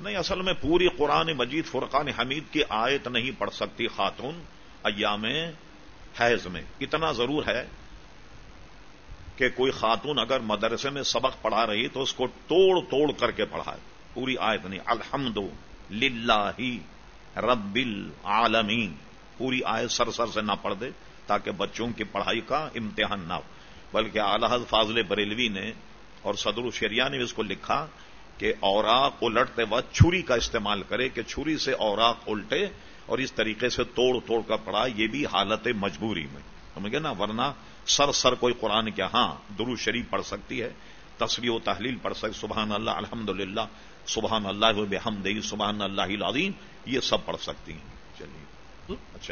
نہیں، اصل میں پوری قرآن مجید فرقان حمید کی آیت نہیں پڑھ سکتی خاتون ایام حیض میں۔ اتنا ضرور ہے کہ کوئی خاتون اگر مدرسے میں سبق پڑھا رہی تو اس کو توڑ توڑ کر کے پڑھائے۔ پوری آیت نہیں الحمد للہ رب العالمین پوری آیت سر سر سے نہ پڑھ دے تاکہ بچوں کی پڑھائی کا امتحان نہ ہو۔ بلکہ اعلی فاضل بریلوی نے اور صدر الشریعہ نے اس کو لکھا کہ اوراق الٹتے وقت چھری کا استعمال کرے کہ چھری سے اوراق الٹے اور اس طریقے سے توڑ توڑ کر پڑا یہ بھی حالت مجبوری میں۔ سمجھ گئے نا؟ ورنہ سر سر کوئی قرآن کیا ہاں درو شریف پڑھ سکتی ہے تصویر و تحلیل پڑھ سکتی سبحان اللہ الحمد للہ سبحان اللہ بحمد سبحان اللہ العظیم، یہ سب پڑھ سکتی ہیں۔ چلیے۔ اچھا۔